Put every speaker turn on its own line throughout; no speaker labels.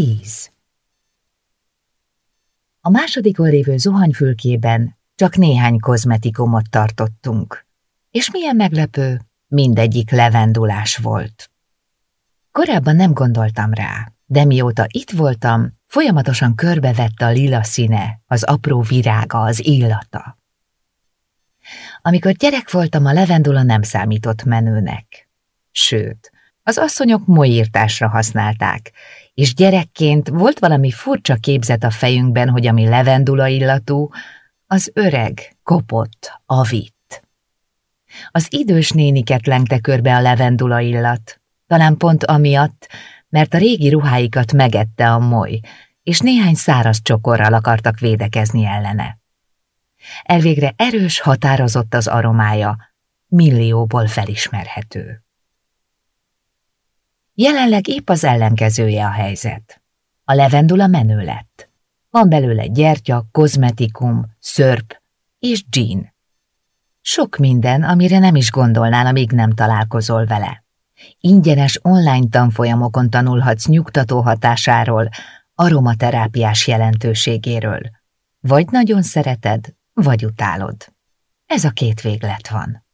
Tíz. A másodikon lévő zuhanyfülkében csak néhány kozmetikumot tartottunk, és milyen meglepő, mindegyik levendulás volt. Korábban nem gondoltam rá, de mióta itt voltam, folyamatosan körbevette a lila színe, az apró virága, az illata. Amikor gyerek voltam, a levendula nem számított menőnek. Sőt, az asszonyok molyírtásra használták, és gyerekként volt valami furcsa képzet a fejünkben, hogy ami levendula illatú, az öreg, kopott, avit. Az idős néniket lengte körbe a levendula illat, talán pont amiatt, mert a régi ruháikat megette a moly, és néhány száraz csokorral akartak védekezni ellene. Elvégre erős, határozott az aromája, millióból felismerhető. Jelenleg épp az ellenkezője a helyzet. A levendula menő lett. Van belőle gyertya, kozmetikum, szörp és gin. Sok minden, amire nem is gondolnál, amíg nem találkozol vele. Ingyenes online tanfolyamokon tanulhatsz nyugtató hatásáról, aromaterápiás jelentőségéről. Vagy nagyon szereted, vagy utálod. Ez a két véglet van.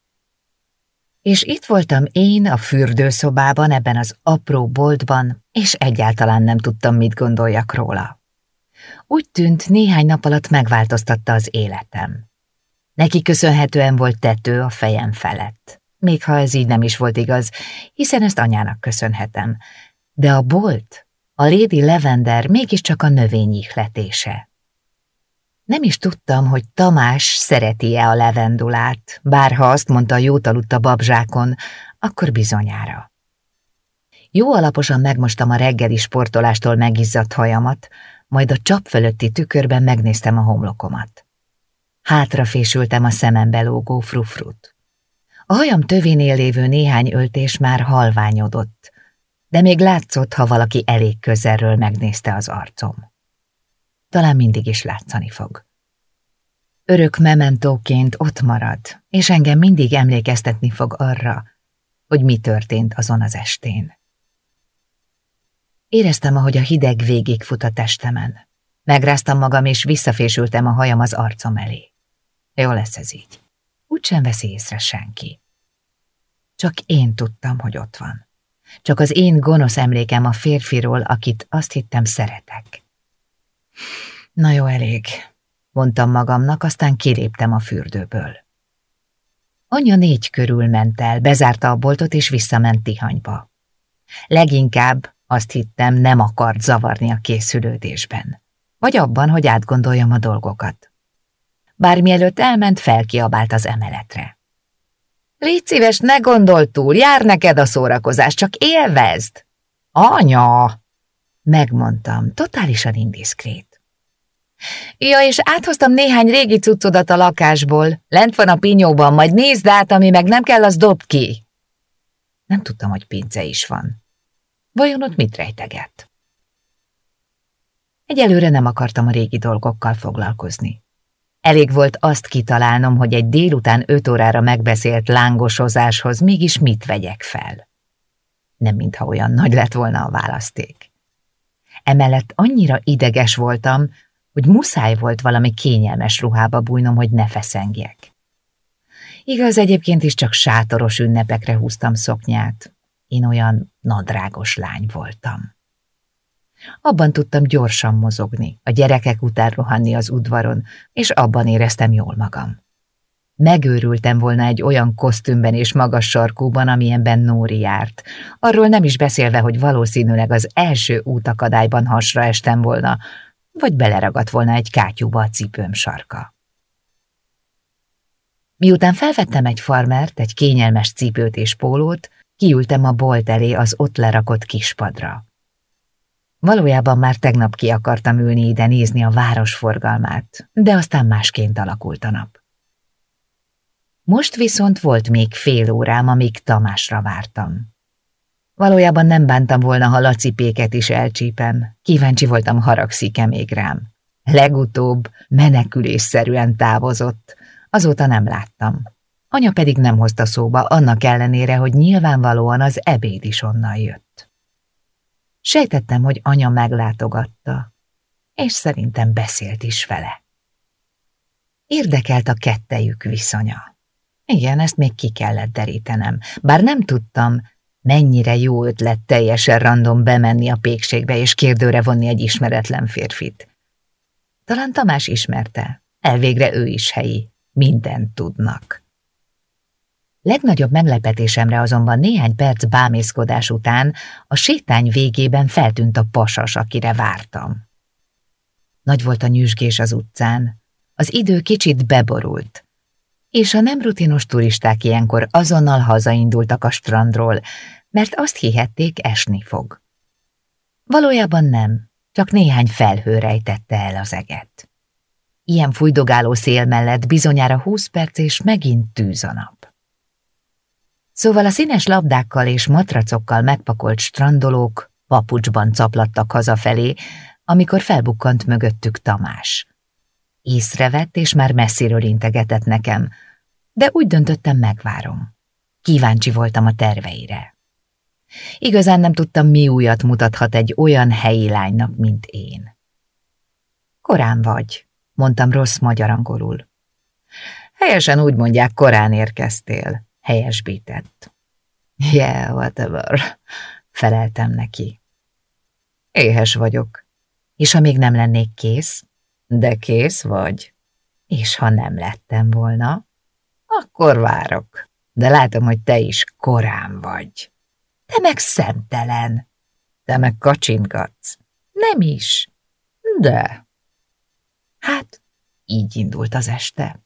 És itt voltam én a fürdőszobában, ebben az apró boltban, és egyáltalán nem tudtam, mit gondoljak róla. Úgy tűnt, néhány nap alatt megváltoztatta az életem. Neki köszönhetően volt tető a fejem felett. Még ha ez így nem is volt igaz, hiszen ezt anyának köszönhetem. De a bolt, a Lady Lavender mégiscsak a növény ihletése. Nem is tudtam, hogy Tamás szereti-e a levendulát, bár ha azt mondta jót aludt a babzsákon, akkor bizonyára. Jó alaposan megmostam a reggeli sportolástól megizzadt hajamat, majd a csap fölötti tükörben megnéztem a homlokomat. Hátrafésültem a szemembe lógó frufrut. A hajam tövénél lévő néhány öltés már halványodott, de még látszott, ha valaki elég közelről megnézte az arcom talán mindig is látszani fog. Örök mementóként ott marad, és engem mindig emlékeztetni fog arra, hogy mi történt azon az estén. Éreztem, ahogy a hideg végigfut a testemen. Megráztam magam, és visszafésültem a hajam az arcom elé. Jó lesz ez így. Úgysem veszi észre senki. Csak én tudtam, hogy ott van. Csak az én gonosz emlékem a férfiról, akit azt hittem szeretek. Na jó, elég, mondtam magamnak, aztán kiléptem a fürdőből. Anya négy körül ment el, bezárta a boltot és visszament Tihanyba. Leginkább azt hittem, nem akart zavarni a készülődésben, vagy abban, hogy átgondoljam a dolgokat. Bár mielőtt elment, felkiabált az emeletre. Légy szíves, ne gondol túl, jár neked a szórakozás, csak élvezd! Anya! Megmondtam, totálisan indiszkrét. Ja, és áthoztam néhány régi cuccodat a lakásból. Lent van a pinyóban, majd nézd át, ami meg nem kell, az dobd ki. Nem tudtam, hogy pince is van. Vajon ott mit rejteget? Egyelőre nem akartam a régi dolgokkal foglalkozni. Elég volt azt kitalálnom, hogy egy délután öt órára megbeszélt lángosozáshoz mégis mit vegyek fel. Nem mintha olyan nagy lett volna a választék. Emellett annyira ideges voltam, hogy muszáj volt valami kényelmes ruhába bújnom, hogy ne feszengjek. Igaz, egyébként is csak sátoros ünnepekre húztam szoknyát. Én olyan nadrágos lány voltam. Abban tudtam gyorsan mozogni, a gyerekek után rohanni az udvaron, és abban éreztem jól magam. Megőrültem volna egy olyan kosztümben és magas sarkúban, amilyenben Nóri járt, arról nem is beszélve, hogy valószínűleg az első útakadályban hasra estem volna, vagy beleragadt volna egy kátyúba a cipőm sarka. Miután felvettem egy farmert, egy kényelmes cipőt és pólót, kiültem a bolt elé az ott lerakott kispadra. Valójában már tegnap ki akartam ülni ide nézni a város forgalmát, de aztán másként alakult a nap. Most viszont volt még fél órám, amíg Tamásra vártam. Valójában nem bántam volna, ha lacipéket is elcsípem. Kíváncsi voltam, haragszik-e még rám. Legutóbb menekülésszerűen távozott. Azóta nem láttam. Anya pedig nem hozta szóba, annak ellenére, hogy nyilvánvalóan az ebéd is onnan jött. Sejtettem, hogy anya meglátogatta, és szerintem beszélt is vele. Érdekelt a kettejük viszonya. Igen, ezt még ki kellett derítenem, bár nem tudtam, mennyire jó ötlet teljesen random bemenni a pékségbe és kérdőre vonni egy ismeretlen férfit. Talán Tamás ismerte, elvégre ő is helyi, mindent tudnak. Legnagyobb meglepetésemre azonban néhány perc bámészkodás után a sétány végében feltűnt a pasas, akire vártam. Nagy volt a nyüzsgés az utcán, az idő kicsit beborult, és a nem rutinos turisták ilyenkor azonnal hazaindultak a strandról, mert azt hihették, esni fog. Valójában nem, csak néhány felhő rejtette el az eget. Ilyen fújdogáló szél mellett bizonyára húsz perc és megint tűz a nap. Szóval a színes labdákkal és matracokkal megpakolt strandolók papucsban caplattak hazafelé, amikor felbukkant mögöttük Tamás. Észrevett, és már messziről integetett nekem, de úgy döntöttem, megvárom. Kíváncsi voltam a terveire. Igazán nem tudtam, mi újat mutathat egy olyan helyi lánynak, mint én. Korán vagy, mondtam rossz magyar angolul. Helyesen úgy mondják, korán érkeztél, helyesbített. Yeah, whatever, feleltem neki. Éhes vagyok. És ha még nem lennék kész? De kész vagy. És ha nem lettem volna? Akkor várok. De látom, hogy te is korán vagy. Te meg szemtelen. Te meg kacsingatsz. Nem is. De. Hát, így indult az este.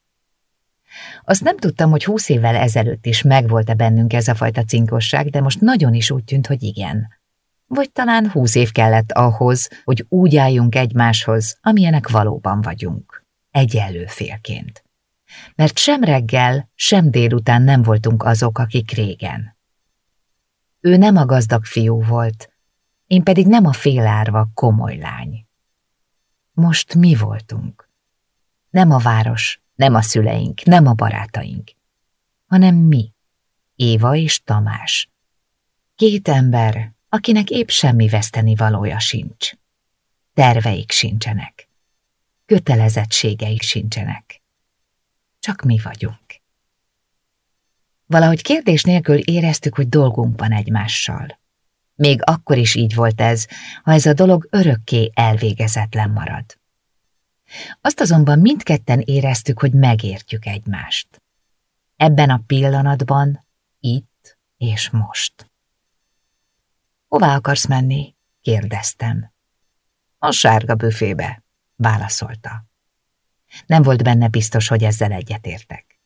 Azt nem tudtam, hogy húsz évvel ezelőtt is megvolt-e bennünk ez a fajta cinkosság, de most nagyon is úgy tűnt, hogy igen. Vagy talán húsz év kellett ahhoz, hogy úgy álljunk egymáshoz, amilyenek valóban vagyunk. Egyenlő félként. Mert sem reggel, sem délután nem voltunk azok, akik régen. Ő nem a gazdag fiú volt, én pedig nem a félárva komoly lány. Most mi voltunk? Nem a város, nem a szüleink, nem a barátaink, hanem mi, Éva és Tamás. Két ember, akinek épp semmi veszteni valója sincs. Terveik sincsenek. Kötelezettségeik sincsenek. Csak mi vagyunk. Valahogy kérdés nélkül éreztük, hogy dolgunk van egymással. Még akkor is így volt ez, ha ez a dolog örökké elvégezetlen marad. Azt azonban mindketten éreztük, hogy megértjük egymást. Ebben a pillanatban, itt és most. Hová akarsz menni? kérdeztem. A sárga büfébe, válaszolta. Nem volt benne biztos, hogy ezzel egyetértek.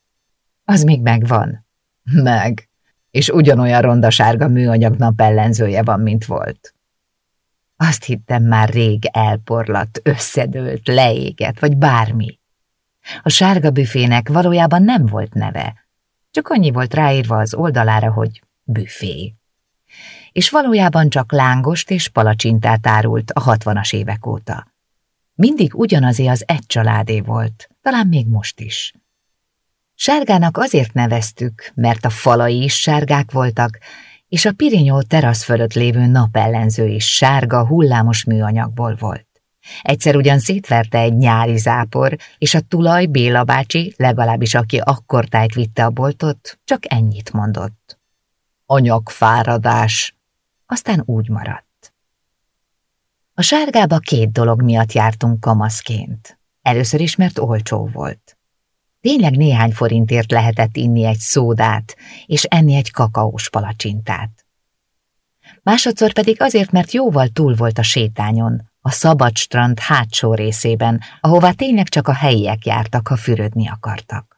Az még megvan. Meg. És ugyanolyan ronda sárga műanyag napellenzője van, mint volt. Azt hittem már rég elporlat, összedőlt, leégett, vagy bármi. A sárga büfének valójában nem volt neve, csak annyi volt ráírva az oldalára, hogy büfé. És valójában csak lángost és palacsintát árult a hatvanas évek óta. Mindig ugyanazé az egy családé volt, talán még most is. Sárgának azért neveztük, mert a falai is sárgák voltak, és a Pirinyó terasz fölött lévő napellenző is sárga, hullámos műanyagból volt. Egyszer ugyan szétverte egy nyári zápor, és a tulaj Béla bácsi, legalábbis aki akkor tájt vitte a boltot, csak ennyit mondott. Anyagfáradás. Aztán úgy maradt. A sárgába két dolog miatt jártunk kamaszként. Először is, mert olcsó volt. Tényleg néhány forintért lehetett inni egy szódát, és enni egy kakaós palacsintát. Másodszor pedig azért, mert jóval túl volt a sétányon, a szabad strand hátsó részében, ahová tényleg csak a helyiek jártak, ha fürödni akartak.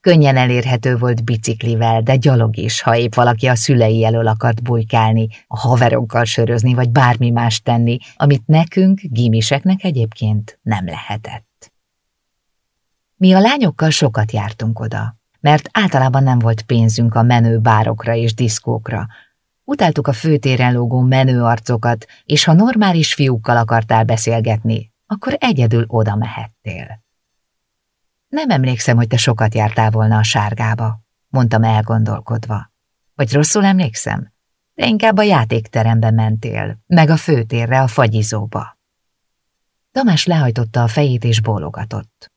Könnyen elérhető volt biciklivel, de gyalog is, ha épp valaki a szülei elől akart bujkálni, a haverokkal sörözni, vagy bármi más tenni, amit nekünk, gimiseknek egyébként nem lehetett. Mi a lányokkal sokat jártunk oda, mert általában nem volt pénzünk a menő bárokra és diszkókra. Utáltuk a főtéren lógó menő arcokat, és ha normális fiúkkal akartál beszélgetni, akkor egyedül oda mehettél. Nem emlékszem, hogy te sokat jártál volna a sárgába, mondtam elgondolkodva. Vagy rosszul emlékszem? de inkább a játékterembe mentél, meg a főtérre, a fagyizóba. Tamás lehajtotta a fejét és bólogatott.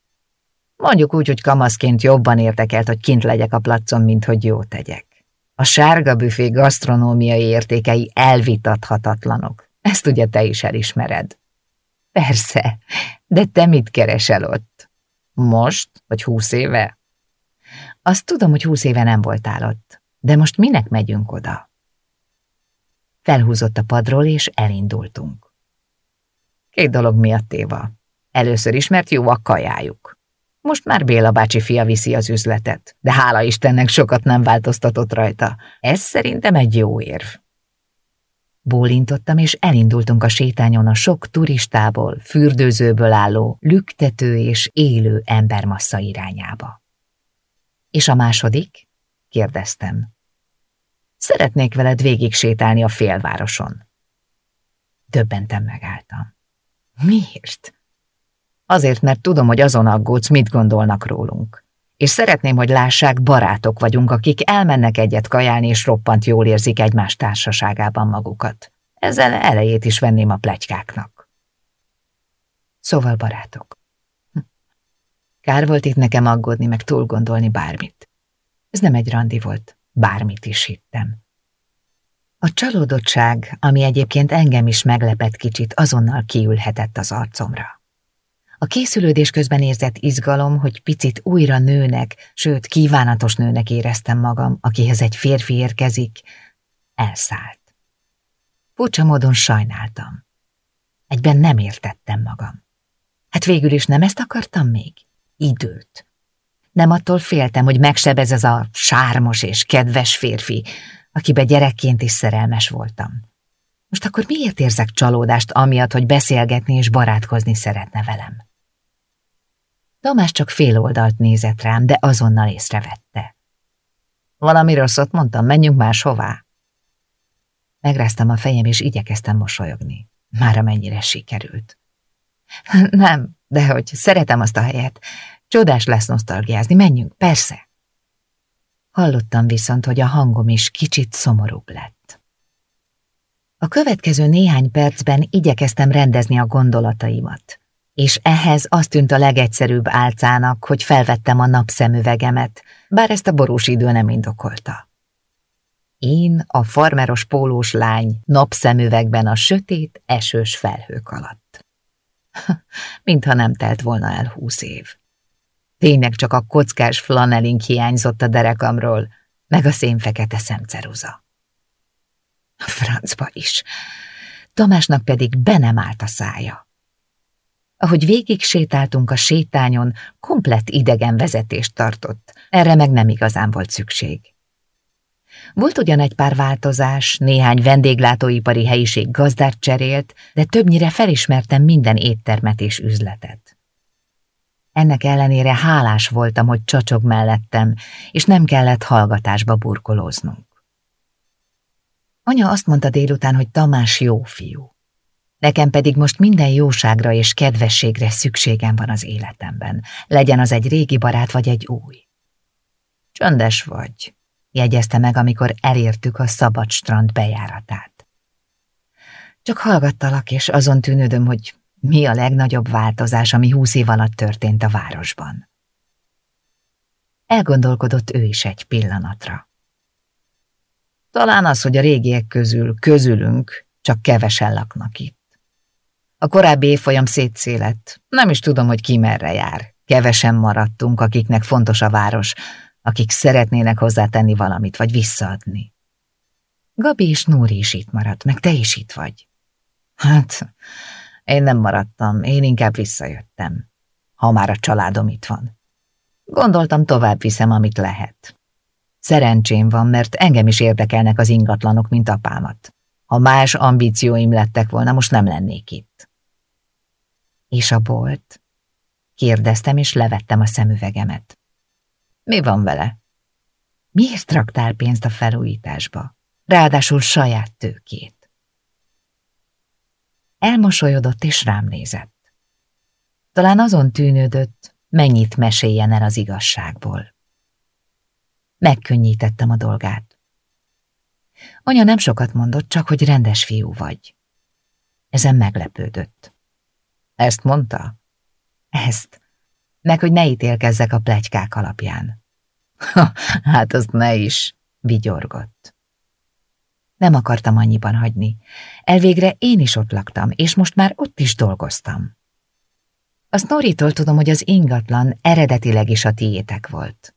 Mondjuk úgy, hogy kamaszként jobban értekelt, hogy kint legyek a placon, mint hogy jó tegyek. A sárga büfé gasztronómiai értékei elvitathatatlanok. Ezt ugye te is elismered. Persze, de te mit keresel ott? Most, vagy húsz éve? Azt tudom, hogy húsz éve nem voltál ott, de most minek megyünk oda? Felhúzott a padról, és elindultunk. Két dolog miatt Éva. Először is, mert jó a kajájuk. Most már Béla bácsi fia viszi az üzletet, de hála Istennek sokat nem változtatott rajta. Ez szerintem egy jó érv. Bólintottam, és elindultunk a sétányon a sok turistából, fürdőzőből álló, lüktető és élő embermassza irányába. És a második? kérdeztem. Szeretnék veled végig sétálni a félvároson. Döbbenten megálltam. Miért? Azért, mert tudom, hogy azon aggódsz, mit gondolnak rólunk. És szeretném, hogy lássák, barátok vagyunk, akik elmennek egyet kajálni, és roppant jól érzik egymás társaságában magukat. Ezzel elejét is venném a plegykáknak. Szóval barátok. Hm. Kár volt itt nekem aggódni, meg túl gondolni bármit. Ez nem egy randi volt, bármit is hittem. A csalódottság, ami egyébként engem is meglepett kicsit, azonnal kiülhetett az arcomra. A készülődés közben érzett izgalom, hogy picit újra nőnek, sőt, kívánatos nőnek éreztem magam, akihez egy férfi érkezik, elszállt. Furcsa módon sajnáltam. Egyben nem értettem magam. Hát végül is nem ezt akartam még? Időt. Nem attól féltem, hogy megsebez ez a sármos és kedves férfi, akibe gyerekként is szerelmes voltam. Most akkor miért érzek csalódást amiatt, hogy beszélgetni és barátkozni szeretne velem? Tamás csak fél oldalt nézett rám, de azonnal észrevette. Valami rosszat mondtam, menjünk máshová. Megráztam a fejem, és igyekeztem mosolyogni. Már amennyire sikerült. Nem, de hogy szeretem azt a helyet. Csodás lesz nosztalgiázni, menjünk, persze. Hallottam viszont, hogy a hangom is kicsit szomorúbb lett. A következő néhány percben igyekeztem rendezni a gondolataimat és ehhez azt tűnt a legegyszerűbb álcának, hogy felvettem a napszemüvegemet, bár ezt a borús idő nem indokolta. Én, a farmeros pólós lány, napszemüvegben a sötét, esős felhők alatt. Mintha nem telt volna el húsz év. Tényleg csak a kockás flanelink hiányzott a derekamról, meg a szénfekete szemceruza. A francba is. Tamásnak pedig be nem állt a szája. Ahogy végig sétáltunk a sétányon, komplett idegen vezetést tartott, erre meg nem igazán volt szükség. Volt ugyan egy pár változás, néhány vendéglátóipari helyiség gazdát cserélt, de többnyire felismertem minden éttermet és üzletet. Ennek ellenére hálás voltam, hogy csacsog mellettem, és nem kellett hallgatásba burkolóznunk. Anya azt mondta délután, hogy Tamás jó fiú. Nekem pedig most minden jóságra és kedvességre szükségem van az életemben, legyen az egy régi barát vagy egy új. Csöndes vagy, jegyezte meg, amikor elértük a szabad strand bejáratát. Csak hallgattalak, és azon tűnődöm, hogy mi a legnagyobb változás, ami húsz év alatt történt a városban. Elgondolkodott ő is egy pillanatra. Talán az, hogy a régiek közül, közülünk csak kevesen laknak itt. A korábbi évfolyam szétszélett. Nem is tudom, hogy ki merre jár. Kevesen maradtunk, akiknek fontos a város, akik szeretnének hozzátenni valamit, vagy visszaadni. Gabi és Nóri is itt maradt, meg te is itt vagy. Hát, én nem maradtam, én inkább visszajöttem, ha már a családom itt van. Gondoltam, tovább viszem, amit lehet. Szerencsém van, mert engem is érdekelnek az ingatlanok, mint apámat. Ha más ambícióim lettek volna, most nem lennék itt. És a bolt? Kérdeztem, és levettem a szemüvegemet. Mi van vele? Miért raktál pénzt a felújításba? Ráadásul saját tőkét. Elmosolyodott és rám nézett. Talán azon tűnődött, mennyit meséljen el az igazságból. Megkönnyítettem a dolgát. Anya nem sokat mondott, csak hogy rendes fiú vagy. Ezen meglepődött. Ezt mondta? Ezt. Meg, hogy ne ítélkezzek a plegykák alapján. Ha, hát azt ne is, vigyorgott. Nem akartam annyiban hagyni. Elvégre én is ott laktam, és most már ott is dolgoztam. Azt Noritól tudom, hogy az ingatlan eredetileg is a tiétek volt.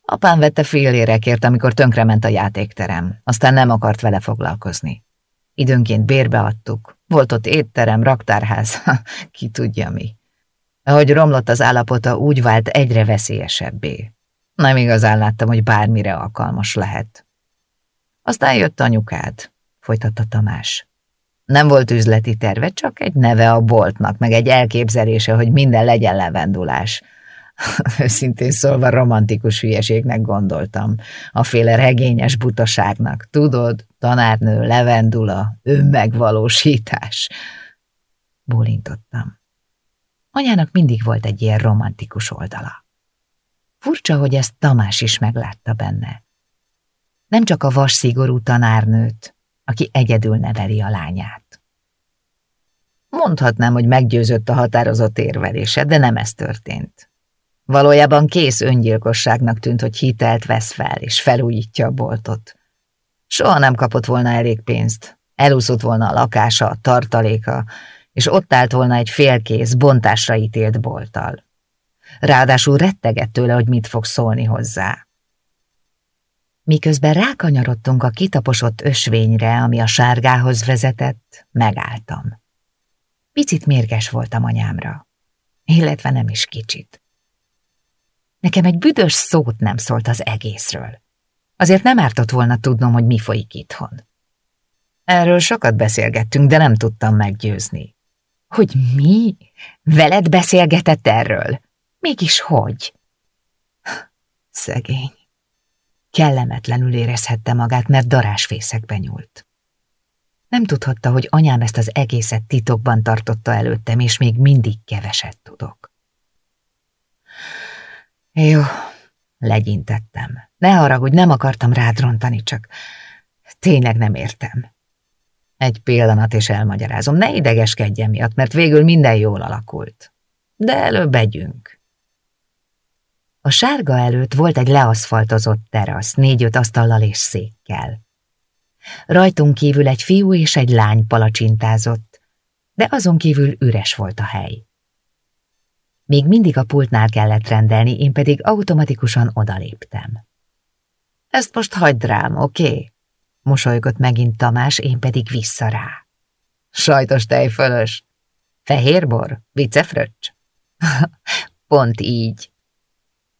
Apám vette félérekért, amikor tönkrement a játékterem, aztán nem akart vele foglalkozni. Időnként bérbe adtuk, volt ott étterem, raktárház, ki tudja mi. Ahogy romlott az állapota, úgy vált egyre veszélyesebbé. Nem igazán láttam, hogy bármire alkalmas lehet. Aztán jött anyukád, folytatta Tamás. Nem volt üzleti terve, csak egy neve a boltnak, meg egy elképzelése, hogy minden legyen levendulás. Őszintén szólva romantikus hülyeségnek gondoltam, a féle regényes butaságnak. Tudod, tanárnő, levendula, önmegvalósítás. Bólintottam. Anyának mindig volt egy ilyen romantikus oldala. Furcsa, hogy ezt Tamás is meglátta benne. Nem csak a vas szigorú tanárnőt, aki egyedül neveli a lányát. Mondhatnám, hogy meggyőzött a határozott érvelése, de nem ez történt. Valójában kész öngyilkosságnak tűnt, hogy hitelt vesz fel, és felújítja a boltot. Soha nem kapott volna elég pénzt. Elúszott volna a lakása, a tartaléka, és ott állt volna egy félkész, bontásra ítélt bolttal. Ráadásul rettegett tőle, hogy mit fog szólni hozzá. Miközben rákanyarodtunk a kitaposott ösvényre, ami a sárgához vezetett, megálltam. Picit mérges voltam anyámra, illetve nem is kicsit. Nekem egy büdös szót nem szólt az egészről. Azért nem ártott volna tudnom, hogy mi folyik itthon. Erről sokat beszélgettünk, de nem tudtam meggyőzni. Hogy mi? Veled beszélgetett erről? Mégis hogy? Szegény. Kellemetlenül érezhette magát, mert darásfészekbe nyúlt. Nem tudhatta, hogy anyám ezt az egészet titokban tartotta előttem, és még mindig keveset tudok. Jó, legyintettem. Ne haragudj, nem akartam rád rontani, csak tényleg nem értem. Egy pillanat, és elmagyarázom. Ne idegeskedjen miatt, mert végül minden jól alakult. De előbb együnk. A sárga előtt volt egy leaszfaltozott terasz, négy-öt asztallal és székkel. Rajtunk kívül egy fiú és egy lány palacsintázott, de azon kívül üres volt a hely. Még mindig a pultnál kellett rendelni, én pedig automatikusan odaléptem. Ezt most hagyd rám, oké? Okay? Mosolygott megint Tamás, én pedig vissza rá. Sajtos tejfölös. Fehérbor? Vicefröccs? Pont így.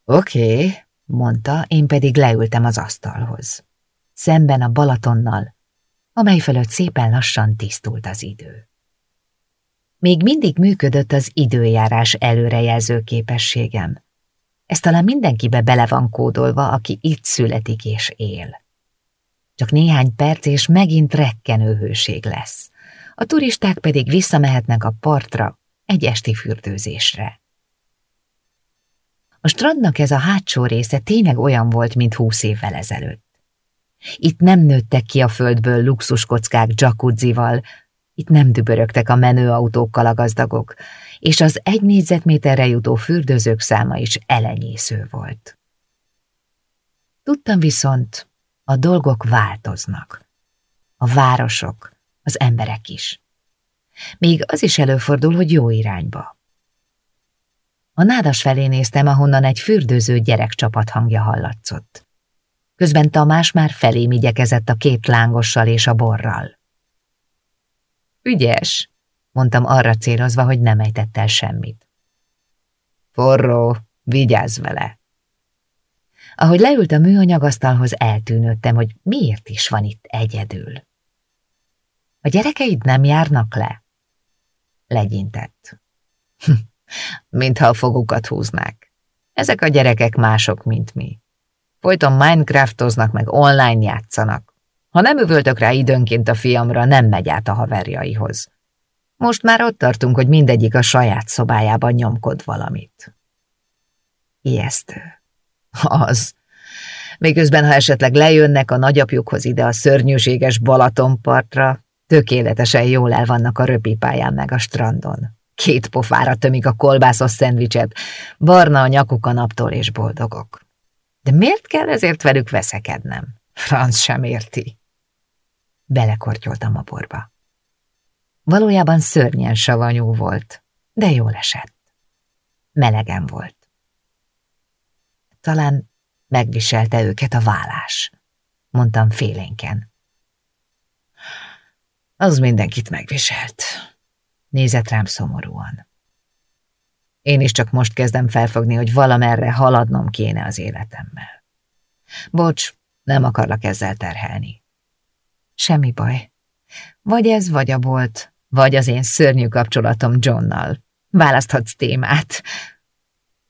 Oké, okay, mondta, én pedig leültem az asztalhoz. Szemben a Balatonnal, amely fölött szépen lassan tisztult az idő. Még mindig működött az időjárás előrejelző képességem. Ez talán mindenkibe bele van kódolva, aki itt születik és él. Csak néhány perc, és megint rekkenő hőség lesz. A turisták pedig visszamehetnek a partra egy esti fürdőzésre. A strandnak ez a hátsó része tényleg olyan volt, mint húsz évvel ezelőtt. Itt nem nőttek ki a földből luxuskockák jacuzzival, itt nem dübörögtek a menőautókkal a gazdagok, és az egy négyzetméterre jutó fürdőzők száma is elenyésző volt. Tudtam viszont, a dolgok változnak. A városok, az emberek is. Még az is előfordul, hogy jó irányba. A nádas felé néztem, ahonnan egy fürdőző gyerekcsapat hangja hallatszott. Közben Tamás már felém igyekezett a két lángossal és a borral. Ügyes, mondtam arra célozva, hogy nem ejtett el semmit. Forró, vigyázz vele! Ahogy leült a műanyagasztalhoz, eltűnődtem, hogy miért is van itt egyedül. A gyerekeid nem járnak le? Legyintett. Mintha a fogukat húznák. Ezek a gyerekek mások, mint mi. Folyton Minecraftoznak, meg online játszanak. Ha nem üvöltök rá időnként a fiamra, nem megy át a haverjaihoz. Most már ott tartunk, hogy mindegyik a saját szobájában nyomkod valamit. Ijesztő. Az. Miközben, ha esetleg lejönnek a nagyapjukhoz ide a szörnyűséges Balatonpartra, tökéletesen jól el vannak a röpipályán meg a strandon. Két pofára tömik a kolbászos szendvicset, barna a nyakuk a naptól és boldogok. De miért kell ezért velük veszekednem? Franz sem érti. Belekortyoltam a borba. Valójában szörnyen savanyú volt, de jól esett. Melegen volt. Talán megviselte őket a vállás, mondtam félénken. Az mindenkit megviselt. Nézett rám szomorúan. Én is csak most kezdem felfogni, hogy valamerre haladnom kéne az életemmel. Bocs, nem akarlak ezzel terhelni. Semmi baj. Vagy ez, vagy a bolt, vagy az én szörnyű kapcsolatom Johnnal. Választhatsz témát.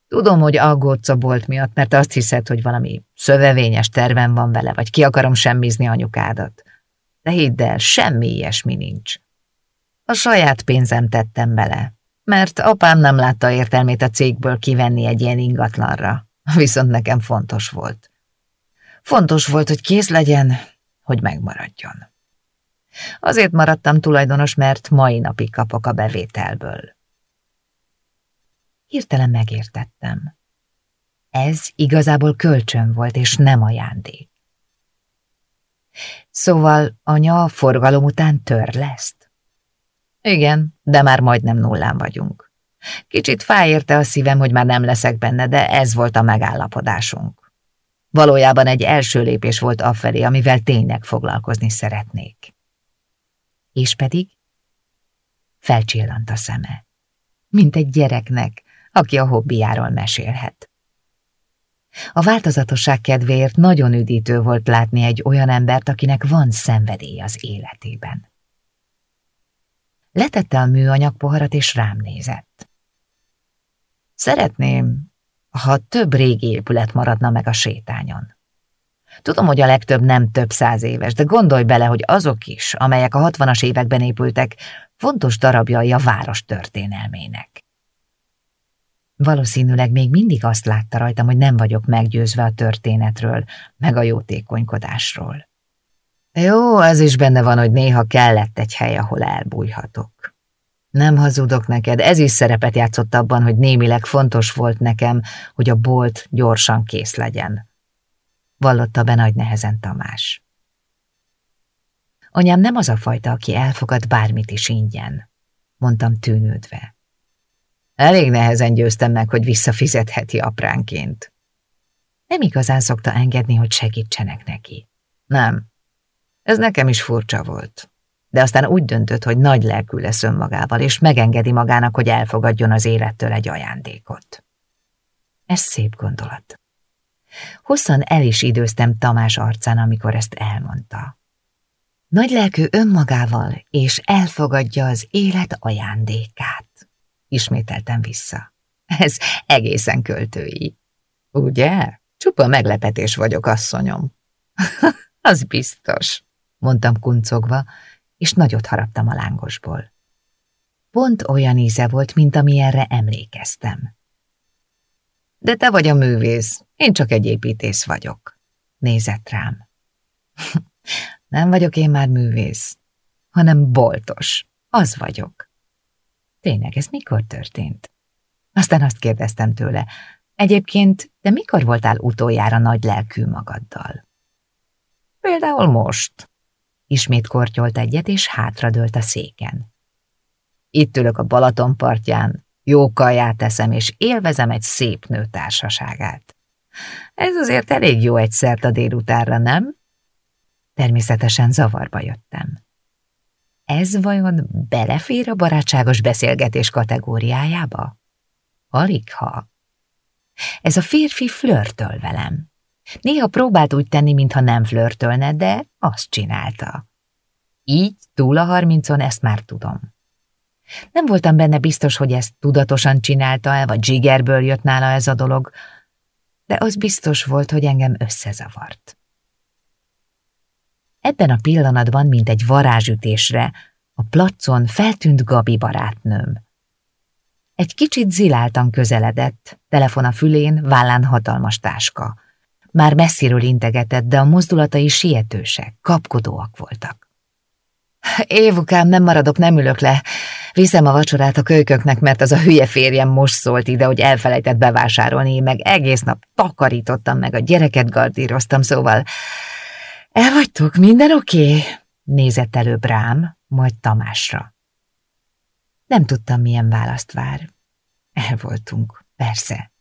Tudom, hogy aggódsz a bolt miatt, mert azt hiszed, hogy valami szövevényes terven van vele, vagy ki akarom semmizni anyukádat. De hidd el, semmi ilyesmi nincs. A saját pénzem tettem bele, mert apám nem látta értelmét a cégből kivenni egy ilyen ingatlanra, viszont nekem fontos volt. Fontos volt, hogy kész legyen, hogy megmaradjon. Azért maradtam tulajdonos, mert mai napig kapok a bevételből. Hirtelen megértettem. Ez igazából kölcsön volt, és nem ajándék. Szóval anya a forgalom után lesz. Igen, de már majdnem nullán vagyunk. Kicsit fáj érte a szívem, hogy már nem leszek benne, de ez volt a megállapodásunk. Valójában egy első lépés volt afelé, amivel tényleg foglalkozni szeretnék. És pedig felcsillant a szeme, mint egy gyereknek, aki a hobbiáról mesélhet. A változatosság kedvéért nagyon üdítő volt látni egy olyan embert, akinek van szenvedély az életében. Letette a műanyag poharat, és rám nézett. Szeretném, ha több régi épület maradna meg a sétányon. Tudom, hogy a legtöbb nem több száz éves, de gondolj bele, hogy azok is, amelyek a hatvanas években épültek, fontos darabjai a város történelmének. Valószínűleg még mindig azt látta rajtam, hogy nem vagyok meggyőzve a történetről, meg a jótékonykodásról. Jó, ez is benne van, hogy néha kellett egy hely, ahol elbújhatok. Nem hazudok neked, ez is szerepet játszott abban, hogy némileg fontos volt nekem, hogy a bolt gyorsan kész legyen. Vallotta be nagy nehezen Tamás. Anyám nem az a fajta, aki elfogad bármit is ingyen, mondtam tűnődve. Elég nehezen győztem meg, hogy visszafizetheti apránként. Nem igazán szokta engedni, hogy segítsenek neki. Nem, ez nekem is furcsa volt. De aztán úgy döntött, hogy nagy lelkű lesz önmagával, és megengedi magának, hogy elfogadjon az élettől egy ajándékot. Ez szép gondolat. Hosszan el is időztem Tamás arcán, amikor ezt elmondta. Nagy lelkű önmagával, és elfogadja az élet ajándékát. Ismételtem vissza. Ez egészen költői. Ugye? Csupa meglepetés vagyok, asszonyom. az biztos mondtam kuncogva, és nagyot haraptam a lángosból. Pont olyan íze volt, mint amilyenre emlékeztem. De te vagy a művész, én csak egy építész vagyok. Nézett rám. Nem vagyok én már művész, hanem boltos. Az vagyok. Tényleg, ez mikor történt? Aztán azt kérdeztem tőle, egyébként, de mikor voltál utoljára nagy lelkű magaddal? Például most, Ismét kortyolt egyet, és hátradőlt a széken. Itt ülök a Balaton partján, jó kaját teszem, és élvezem egy szép nő társaságát. Ez azért elég jó egyszert a délutánra, nem? Természetesen zavarba jöttem. Ez vajon belefér a barátságos beszélgetés kategóriájába? Alig ha. Ez a férfi flörtöl velem. Néha próbált úgy tenni, mintha nem flörtölne, de azt csinálta. Így, túl a harmincon, ezt már tudom. Nem voltam benne biztos, hogy ezt tudatosan csinálta-e, vagy zsigerből jött nála ez a dolog, de az biztos volt, hogy engem összezavart. Ebben a pillanatban, mint egy varázsütésre, a placon feltűnt Gabi barátnőm. Egy kicsit ziláltan közeledett, telefon a fülén, vállán hatalmas táska. Már messziről integetett, de a mozdulatai sietősek, kapkodóak voltak. Évukám, nem maradok, nem ülök le. Viszem a vacsorát a kölyköknek, mert az a hülye férjem most szólt ide, hogy elfelejtett bevásárolni, meg egész nap takarítottam, meg a gyereket gardíroztam, szóval... El minden oké? Okay? Nézett előbb rám, majd Tamásra. Nem tudtam, milyen választ vár. El voltunk, persze.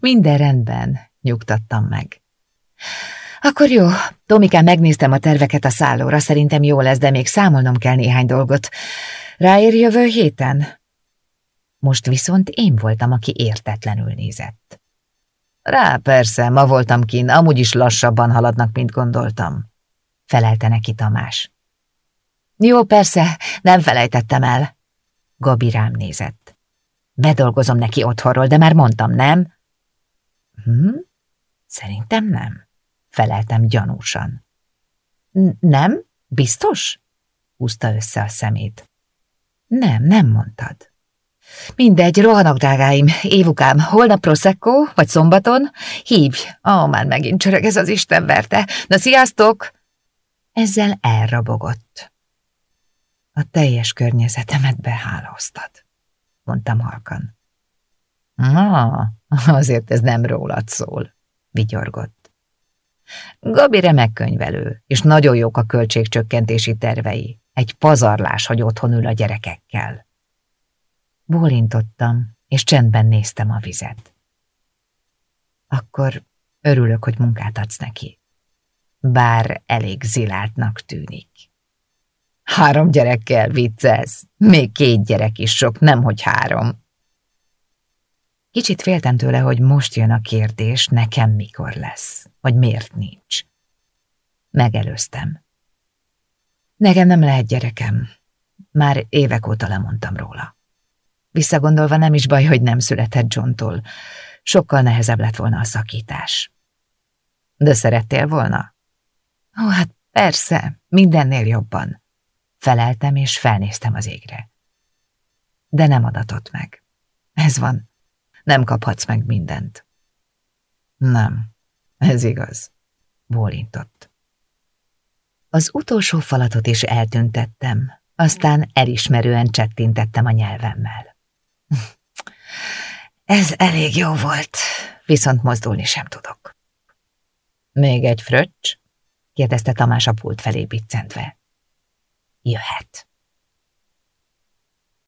Minden rendben, nyugtattam meg. Akkor jó, Tomikán megnéztem a terveket a szállóra, szerintem jó lesz, de még számolnom kell néhány dolgot. Ráér jövő héten? Most viszont én voltam, aki értetlenül nézett. Rá, persze, ma voltam kin, amúgy is lassabban haladnak, mint gondoltam. Felelte neki Tamás. Jó, persze, nem felejtettem el. Gabi rám nézett. Bedolgozom neki otthonról, de már mondtam, nem? Hm? Szerintem nem, feleltem gyanúsan. Nem? Biztos? Húzta össze a szemét. Nem, nem mondtad. Mindegy, rohanok, drágáim. Évukám, holnap Prosecco, vagy szombaton? Hívj! Ó, oh, már megint csörög ez az Isten verte. Na, sziasztok! Ezzel elrabogott. A teljes környezetemet behálóztad, mondtam halkan. Na, azért ez nem rólad szól, vigyorgott. Gabi remek könyvelő, és nagyon jók a költségcsökkentési tervei. Egy pazarlás, hogy otthon ül a gyerekekkel. Bólintottam, és csendben néztem a vizet. Akkor örülök, hogy munkát adsz neki. Bár elég ziláltnak tűnik. Három gyerekkel viccelsz. Még két gyerek is sok, nemhogy három. Kicsit féltem tőle, hogy most jön a kérdés, nekem mikor lesz, vagy miért nincs. Megelőztem. Nekem nem lehet gyerekem. Már évek óta lemondtam róla. Visszagondolva nem is baj, hogy nem született Johntól. Sokkal nehezebb lett volna a szakítás. De szerettél volna? Ó, hát persze, mindennél jobban. Feleltem és felnéztem az égre. De nem adatott meg. Ez van, nem kaphatsz meg mindent. Nem, ez igaz, bólintott. Az utolsó falatot is eltüntettem, aztán elismerően csettintettem a nyelvemmel. Ez elég jó volt, viszont mozdulni sem tudok. Még egy fröccs? kérdezte Tamás a pult felé biccentve. Jöhet.